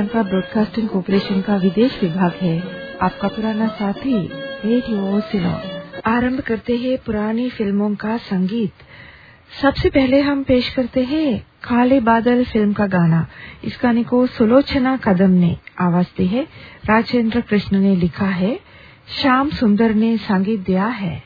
Sri Lanka broadcasting corporation का विदेश विभाग है। आपका पुराना साथी, रेडियो सिलो आरंभ करते हैं पुरानी फ़िल्मों का संगीत। सबसे पहले हम पेश करते हैं काले बादल फ़िल्म का गाना। इस गाने को सुलोचना कदम ने आवाज़ दी है। राजेंद्र कृष्ण ने लिखा है, श्याम सुंदर ने संगीत दिया है।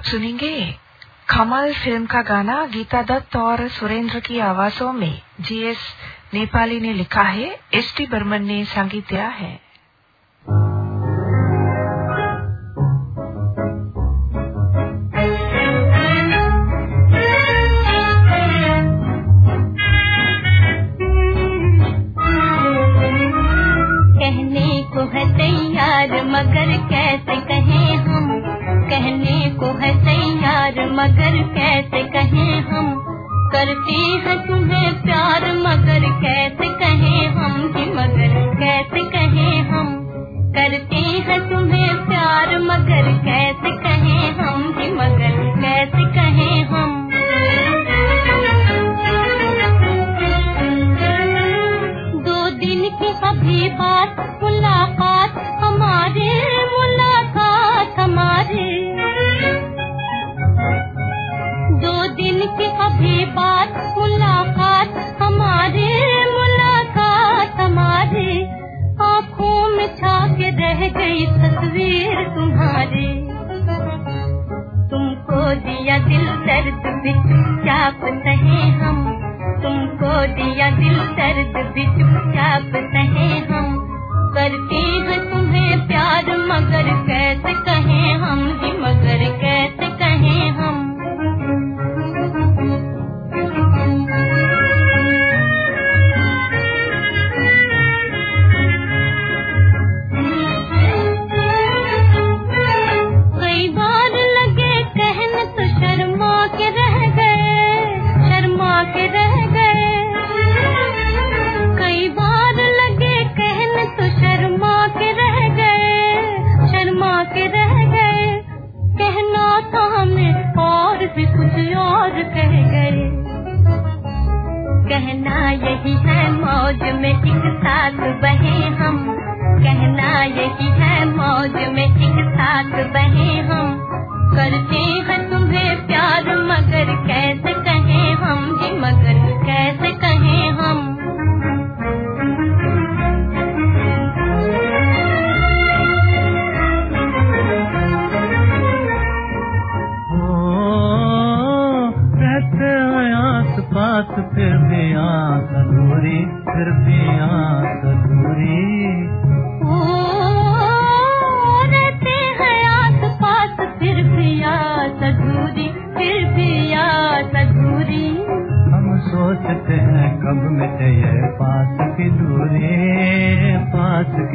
आप सुनेंगे। खमल फ़िल्म का गाना गीता दत्त और सुरेंद्र की आवाजों में जीएस नेपाली ने लिखा है, एस टी बर्मन ने संगीत दिया है। मगर कैसे कहें हम? करते हैं तुम्हें प्यार। दिया दिल दर्द भी यही है मौज में एक साथ बहे हम। करते हैं तुम्हें प्यार मगर कैसे कहें हम? जी मगर कैसे कहें हम?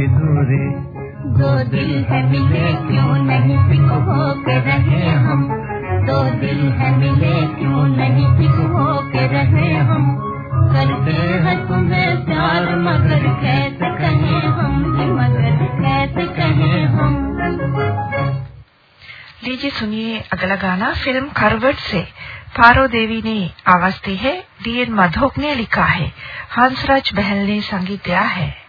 की दूरी। दो दिल है मिले क्यों नहीं पिक हो के रहे हम? दो दिल है मिले क्यों नहीं पिक हो के रहे हम? करते हैं तुम्हें प्यार मगर कैसे कहें हम मगर कैसे कहें हम? लीजिए सुनिए अगला गाना फ़िल्म करवट से। पारो देवी ने आवाज़ दी है डीएन माधोक ने लिखा है। हंसराज बहल ने संगीत दिया है।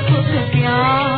सजन कुछ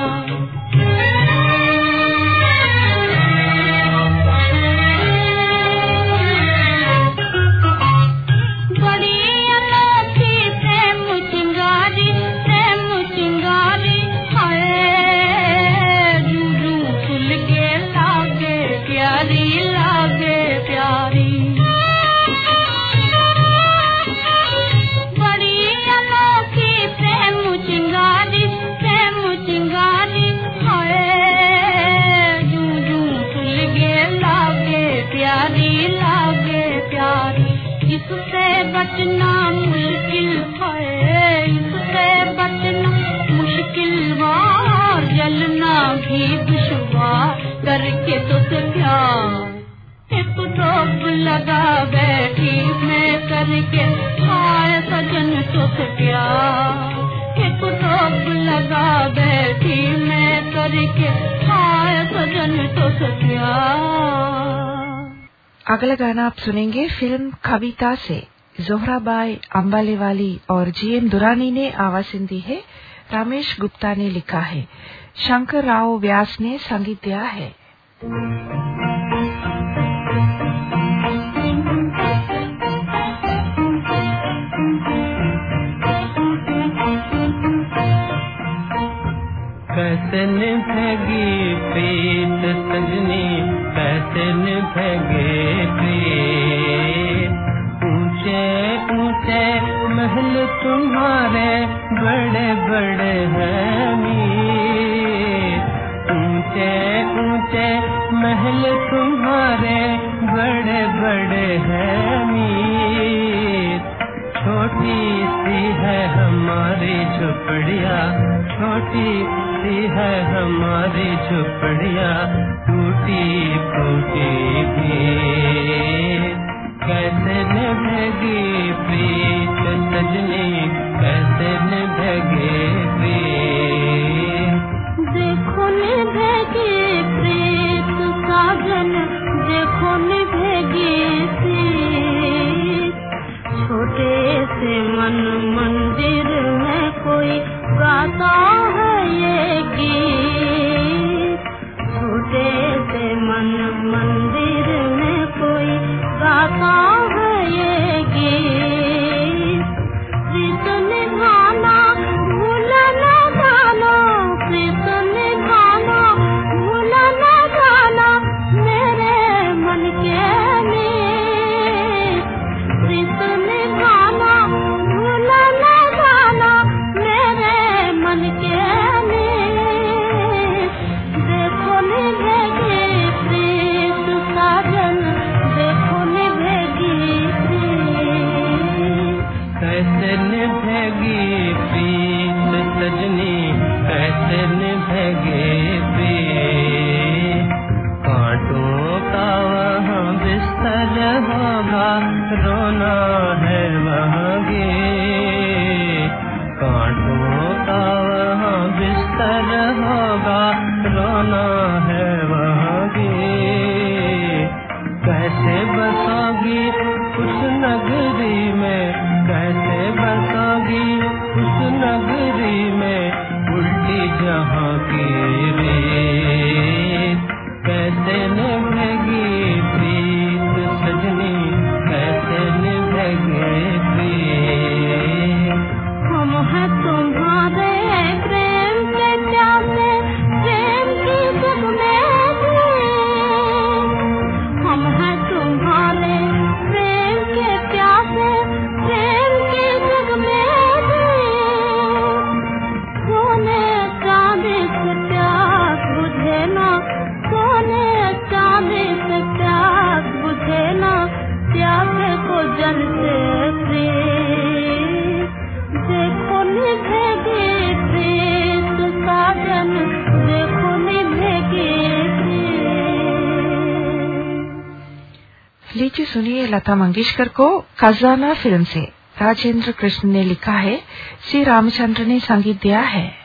करके तो प्यार, एक टोप लगा बैठी मैं करके हाय सजन तो प्यार। एक टोप लगा बैठी मैं करके हाय सजन तो प्यार। अगला गाना आप सुनेंगे फ़िल्म कविता से। जोहराबाई अम्बालेवाली और जीएम दुरानी ने आवाज़ दी है। रामेश गुप्ता ने लिखा है। शंकर राव व्यास ने संगीत दिया है। कैसे निभेगी प्रीत सजनी कैसे निभेगे प्रीत। ऊँचे ऊँचे महल तुम्हारे बड़े बड़े हैं ऊँचे ऊँचे महल तुम्हारे बड़े बड़े हैं मीर छोटी सी है हमारी झुपड़िया, छोटी सी है हमारी झुपड़िया, टूटी फूटी भी कैसे निभेगी प्रीत सजनी, कैसे निभेगी प्रीत? लीजिए सुनिए लता मंगेशकर को खजाना फ़िल्म से राजेंद्र कृष्ण ने लिखा है। श्री रामचंद्र ने संगीत दिया है।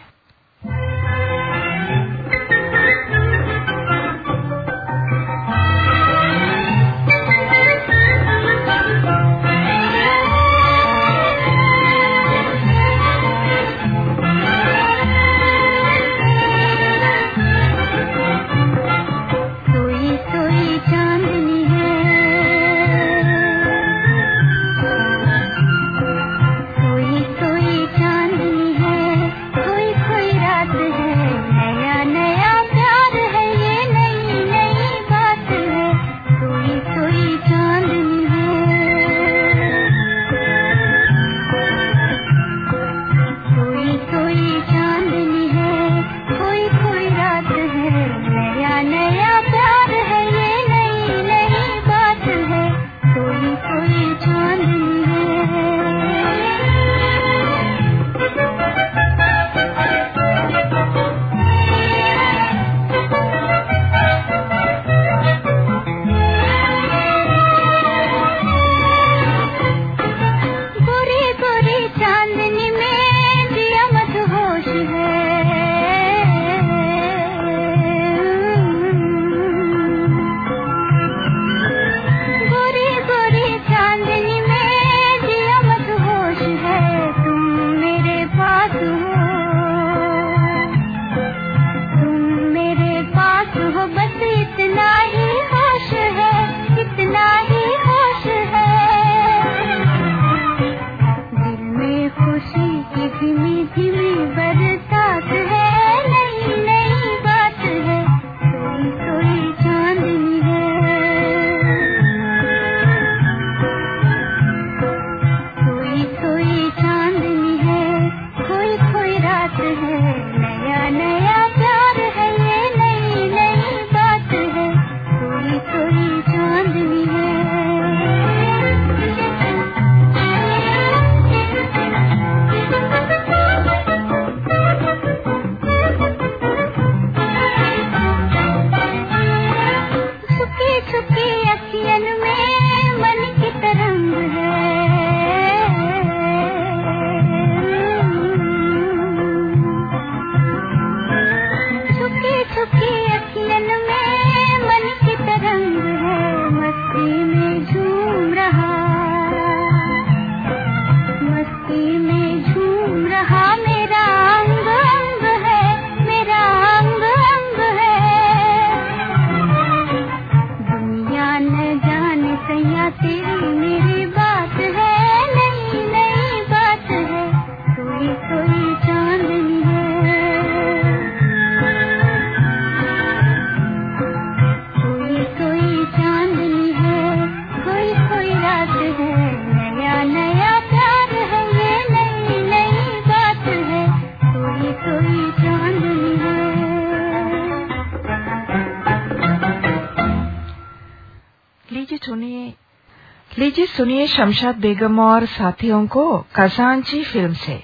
शमशाद बेगम और साथियों को कसांची फ़िल्म से।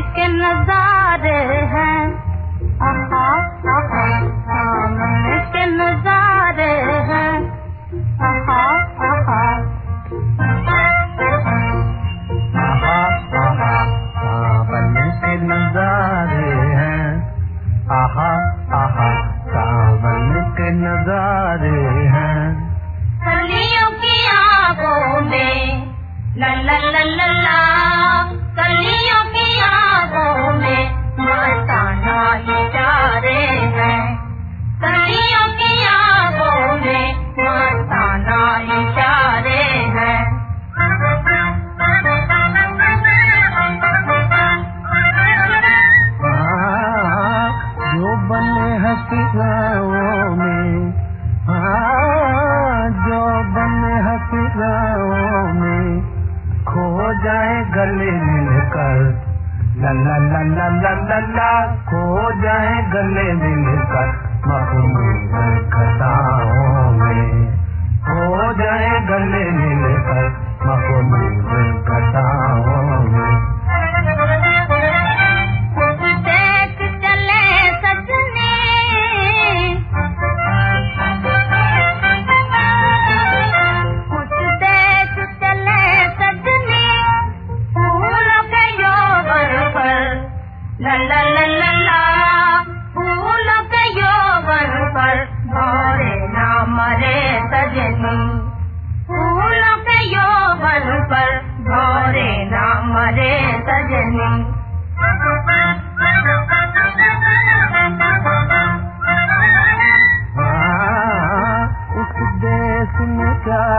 के नजारे हैं। ला ला ला ला ला ला ला खो जाए खताओं में। खो जाए गले मिलकर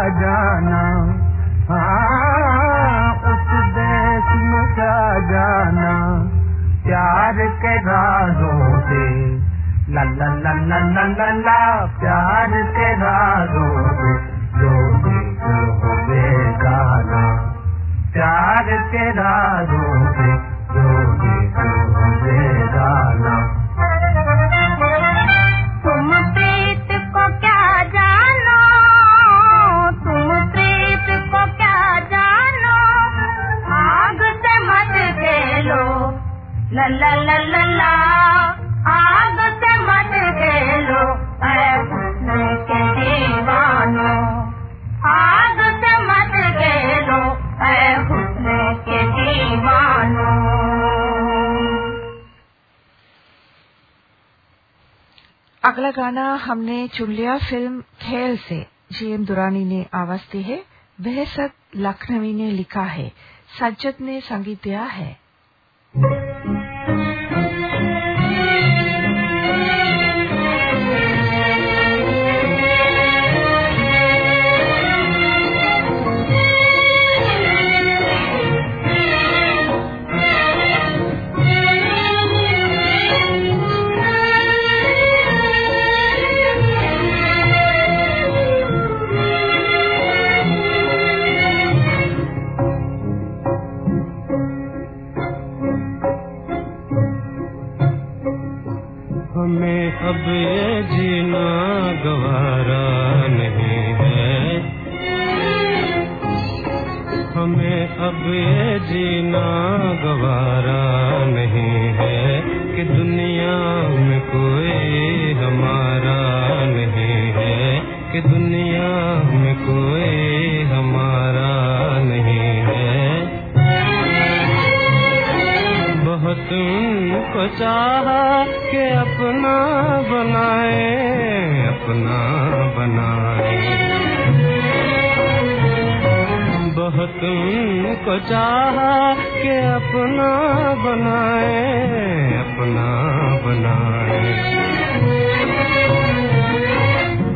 जाना। हाँ, उस देश में क्या प्यार के राजों से। प्यार के राजों जो देश हो प्यार के राजों अगला गाना हमने चुन लिया फ़िल्म खेल से। जीएम दुरानी ने आवाज़ दी है। बेहसत लखनवी ने लिखा है। सज्जत ने संगीत दिया है। हमें अब ये जीना गवारा नहीं है। हमें अब ये जीना गवारा नहीं है कि दुनिया में कोई हमारा नहीं है, कि दुनिया में कोई हमारा नहीं है। बहुत उनको चाहा कि अपना बनाए अपना बनाए। बहुत उनको चाहा कि अपना बनाए अपना बनाए।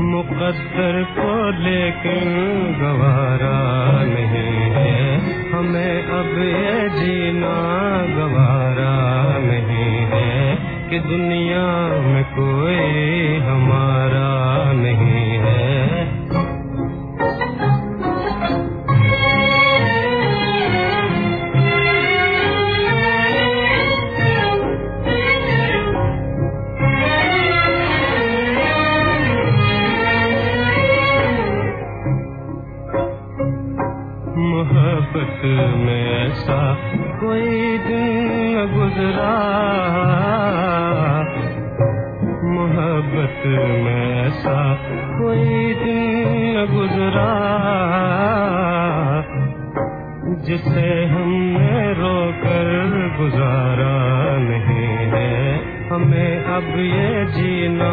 मुकद्दर को लेकिन गवारा नहीं है, हमें अब ये जीना गवारा। कि दुनिया में कोई हमारा नहीं। हमें अब ये जीना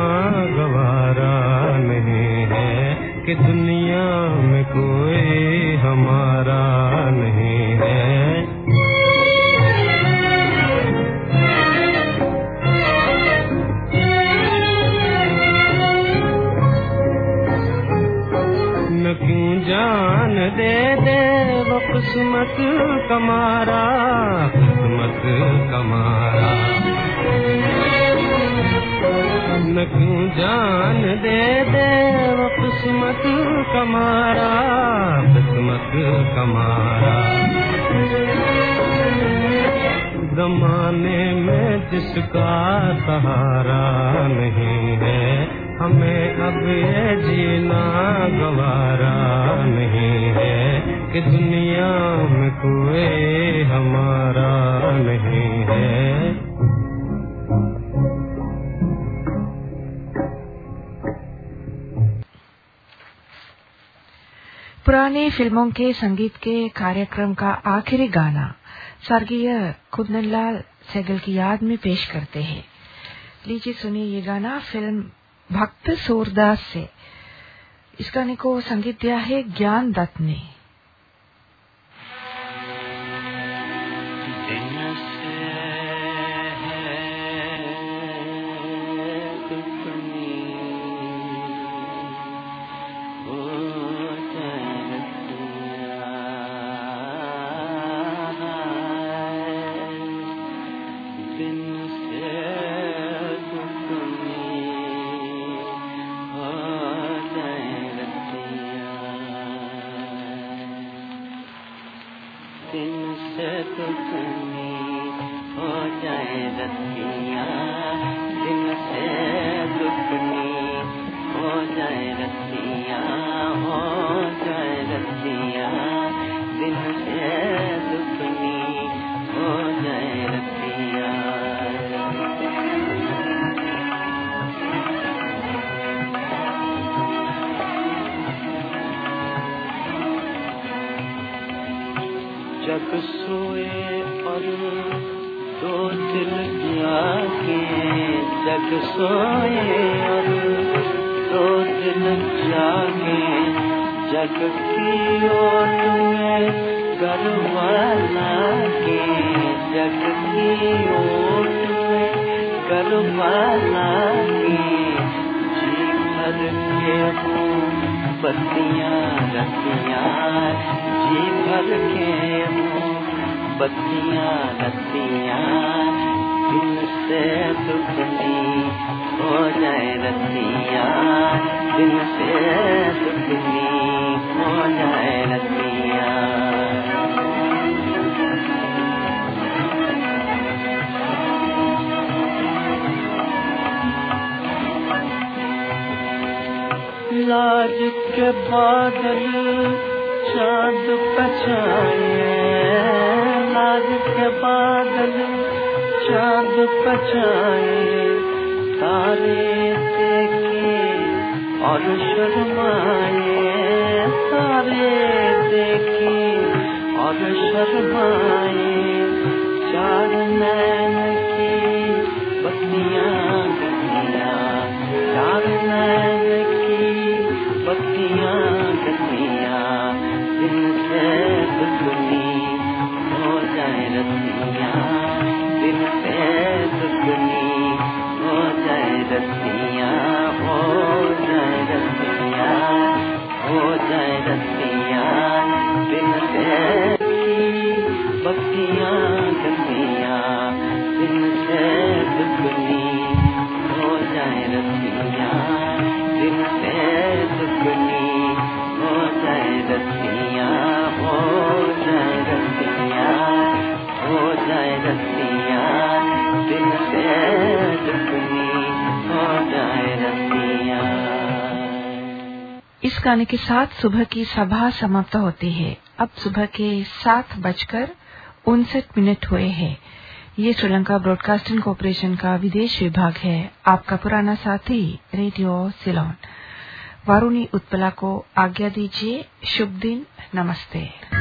गवारा नहीं है कि दुनिया में कोई हमारा नहीं है। न क्यों जान दे दे वो किस्मत कमारा किस्मत कमारा। न क्यों जान दे दे वो किस्मत कमारा किस्मत कमारा जमाने में जिसका सहारा नहीं है, हमें अब ये जीना गवारा नहीं है कि दुनिया में कोई हमारा नहीं है। पुरानी फ़िल्मों के संगीत के कार्यक्रम का आखिरी गाना स्वर्गीय कुंदनलाल सैगल की याद में पेश करते हैं। लीजिए सुनिए ये गाना, फ़िल्म भक्त सूरदास से। इस गाने को संगीत दिया है ज्ञान दत्त ने। जग सोए दो दिल जागे। जग की ओट में गरवाला के जग की ओट में गरवाला के जी भर के हूँ, बत्तियाँ रतियाँ जी भर के हूँ, बत्तियाँ रतियाँ दिल से दुखनी हो जाए रतियाँ दिल से दुखनी हो जाए रतियाँ। के बादल चाँद पछाए लाज के बादल चाँद पछाए तारे देखे और शर्माए, तारे देखे और शर्माए। चार नैन की बत्तियाँ गतियाँ चार नैन की बत्तियाँ गतियाँ दिन से दुगनी इस गाने के साथ सुबह की सभा समाप्त होती है। अब सुबह के सात बजकर उनसठ मिनट हुए हैं। ये श्रीलंका ब्रॉडकास्टिंग कॉरपोरेशन का विदेश विभाग है। आपका पुराना साथी, रेडियो सिलोन। वारुणी उत्पला को आज्ञा दीजिए। शुभ दिन। नमस्ते।